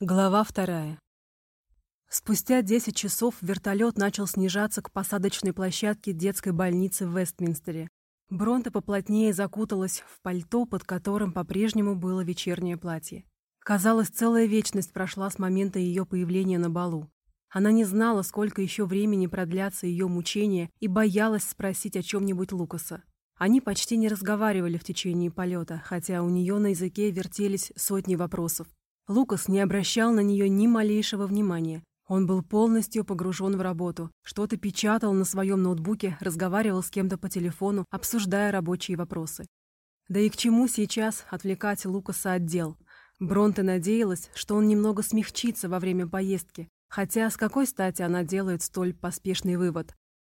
Глава вторая. Спустя 10 часов вертолет начал снижаться к посадочной площадке детской больницы в Вестминстере. Бронта поплотнее закуталась в пальто, под которым по-прежнему было вечернее платье. Казалось, целая вечность прошла с момента ее появления на балу. Она не знала, сколько еще времени продлятся ее мучения, и боялась спросить о чем-нибудь Лукаса. Они почти не разговаривали в течение полета, хотя у нее на языке вертелись сотни вопросов. Лукас не обращал на нее ни малейшего внимания. Он был полностью погружен в работу, что-то печатал на своем ноутбуке, разговаривал с кем-то по телефону, обсуждая рабочие вопросы. Да и к чему сейчас отвлекать Лукаса от дел? Бронте надеялась, что он немного смягчится во время поездки, хотя с какой стати она делает столь поспешный вывод?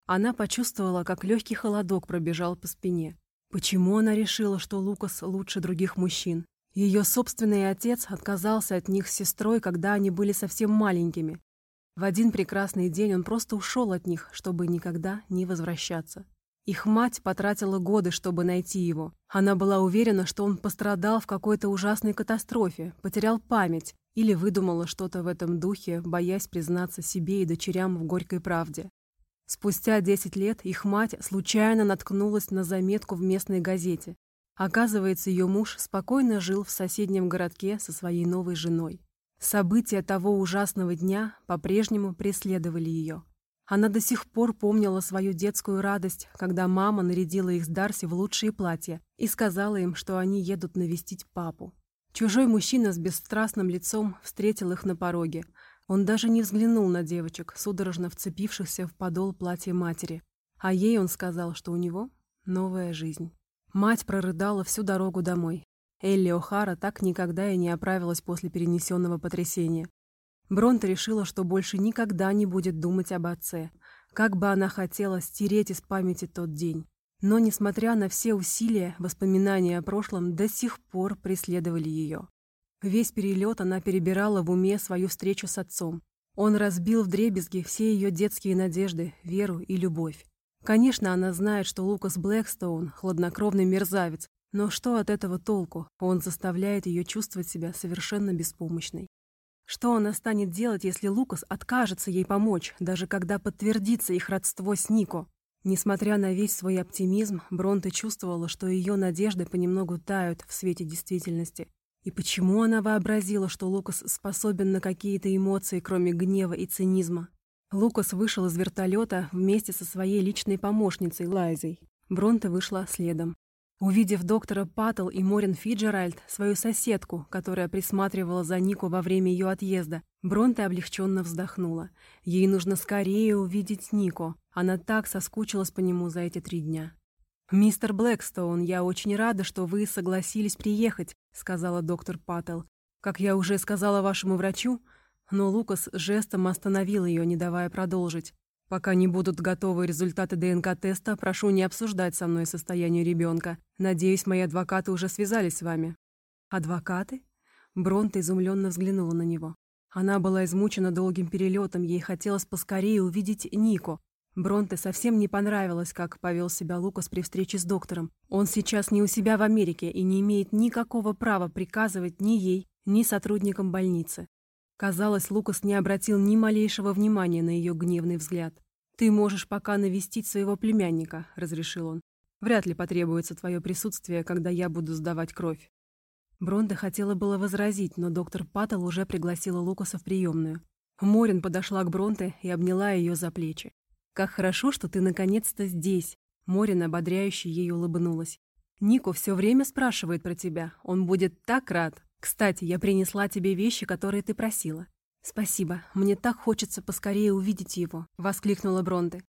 Она почувствовала, как легкий холодок пробежал по спине. Почему она решила, что Лукас лучше других мужчин? Ее собственный отец отказался от них с сестрой, когда они были совсем маленькими. В один прекрасный день он просто ушел от них, чтобы никогда не возвращаться. Их мать потратила годы, чтобы найти его. Она была уверена, что он пострадал в какой-то ужасной катастрофе, потерял память или выдумала что-то в этом духе, боясь признаться себе и дочерям в горькой правде. Спустя 10 лет их мать случайно наткнулась на заметку в местной газете. Оказывается, ее муж спокойно жил в соседнем городке со своей новой женой. События того ужасного дня по-прежнему преследовали ее. Она до сих пор помнила свою детскую радость, когда мама нарядила их с Дарси в лучшие платья и сказала им, что они едут навестить папу. Чужой мужчина с бесстрастным лицом встретил их на пороге. Он даже не взглянул на девочек, судорожно вцепившихся в подол платья матери. А ей он сказал, что у него новая жизнь. Мать прорыдала всю дорогу домой. Элли О'Хара так никогда и не оправилась после перенесенного потрясения. Бронта решила, что больше никогда не будет думать об отце, как бы она хотела стереть из памяти тот день. Но, несмотря на все усилия, воспоминания о прошлом до сих пор преследовали ее. Весь перелет она перебирала в уме свою встречу с отцом. Он разбил вдребезги все ее детские надежды, веру и любовь. Конечно, она знает, что Лукас Блэкстоун — хладнокровный мерзавец, но что от этого толку? Он заставляет ее чувствовать себя совершенно беспомощной. Что она станет делать, если Лукас откажется ей помочь, даже когда подтвердится их родство с Нико? Несмотря на весь свой оптимизм, Бронте чувствовала, что ее надежды понемногу тают в свете действительности. И почему она вообразила, что Лукас способен на какие-то эмоции, кроме гнева и цинизма? Лукас вышел из вертолета вместе со своей личной помощницей Лайзой. Бронте вышла следом. Увидев доктора Паттл и Морин Фиджеральд, свою соседку, которая присматривала за Нику во время ее отъезда, Бронте облегченно вздохнула. Ей нужно скорее увидеть Нико. Она так соскучилась по нему за эти три дня. «Мистер Блэкстоун, я очень рада, что вы согласились приехать», — сказала доктор Паттл. «Как я уже сказала вашему врачу, но Лукас жестом остановил ее, не давая продолжить. «Пока не будут готовы результаты ДНК-теста, прошу не обсуждать со мной состояние ребенка. Надеюсь, мои адвокаты уже связались с вами». «Адвокаты?» Бронта изумленно взглянула на него. Она была измучена долгим перелетом, ей хотелось поскорее увидеть Нико. Бронте совсем не понравилось, как повел себя Лукас при встрече с доктором. Он сейчас не у себя в Америке и не имеет никакого права приказывать ни ей, ни сотрудникам больницы. Казалось, Лукас не обратил ни малейшего внимания на ее гневный взгляд. «Ты можешь пока навестить своего племянника», — разрешил он. «Вряд ли потребуется твое присутствие, когда я буду сдавать кровь». Бронда хотела было возразить, но доктор Паттл уже пригласила Лукаса в приемную. Морин подошла к Бронте и обняла ее за плечи. «Как хорошо, что ты наконец-то здесь!» Морин, ободряюще ей улыбнулась. «Нико все время спрашивает про тебя. Он будет так рад!» «Кстати, я принесла тебе вещи, которые ты просила». «Спасибо. Мне так хочется поскорее увидеть его», — воскликнула Бронте.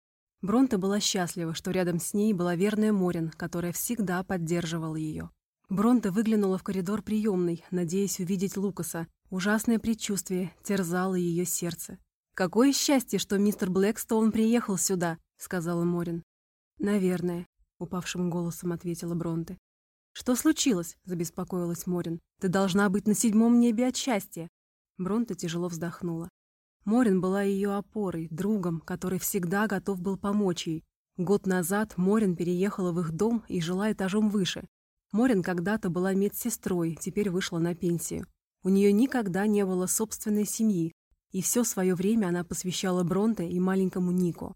Бронте была счастлива, что рядом с ней была верная Морин, которая всегда поддерживала ее. Бронте выглянула в коридор приемной, надеясь увидеть Лукаса. Ужасное предчувствие терзало ее сердце. «Какое счастье, что мистер Блэкстоун приехал сюда», — сказала Морин. «Наверное», — упавшим голосом ответила Бронте. «Что случилось?» — забеспокоилась Морин. «Ты должна быть на седьмом небе от счастья!» Бронта тяжело вздохнула. Морин была ее опорой, другом, который всегда готов был помочь ей. Год назад Морин переехала в их дом и жила этажом выше. Морин когда-то была медсестрой, теперь вышла на пенсию. У нее никогда не было собственной семьи, и все свое время она посвящала Бронте и маленькому Нику.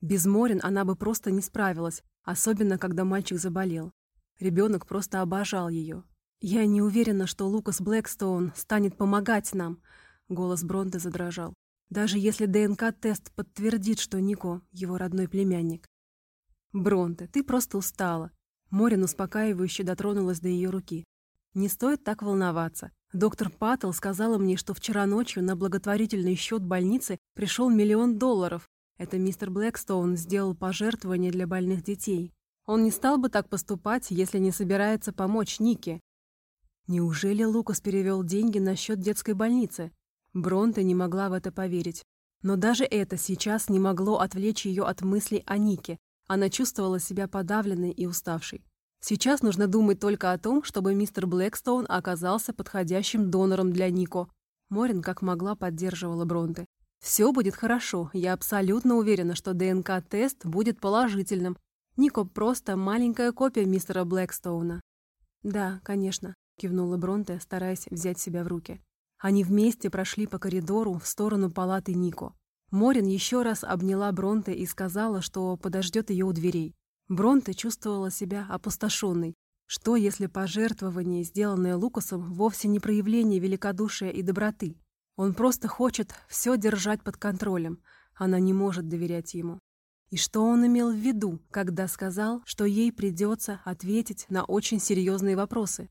Без Морин она бы просто не справилась, особенно когда мальчик заболел. Ребенок просто обожал ее. «Я не уверена, что Лукас Блэкстоун станет помогать нам», — голос Бронте задрожал. «Даже если ДНК-тест подтвердит, что Нико — его родной племянник». «Бронте, ты просто устала». Морин успокаивающе дотронулась до ее руки. «Не стоит так волноваться. Доктор Паттл сказала мне, что вчера ночью на благотворительный счет больницы пришел миллион долларов. Это мистер Блэкстоун сделал пожертвование для больных детей. Он не стал бы так поступать, если не собирается помочь Нике. Неужели Лукас перевел деньги на счет детской больницы? Бронте не могла в это поверить. Но даже это сейчас не могло отвлечь ее от мыслей о Нике. Она чувствовала себя подавленной и уставшей. Сейчас нужно думать только о том, чтобы мистер Блэкстоун оказался подходящим донором для Нико. Морин как могла поддерживала Бронте. Все будет хорошо. Я абсолютно уверена, что ДНК-тест будет положительным. Нико просто маленькая копия мистера Блэкстоуна. Да, конечно, кивнула Бронте, стараясь взять себя в руки. Они вместе прошли по коридору в сторону палаты Нико. Морин еще раз обняла Бронте и сказала, что подождет ее у дверей. Бронте чувствовала себя опустошенной. Что, если пожертвование, сделанное Лукасом, вовсе не проявление великодушия и доброты? Он просто хочет все держать под контролем. Она не может доверять ему. И что он имел в виду, когда сказал, что ей придется ответить на очень серьезные вопросы?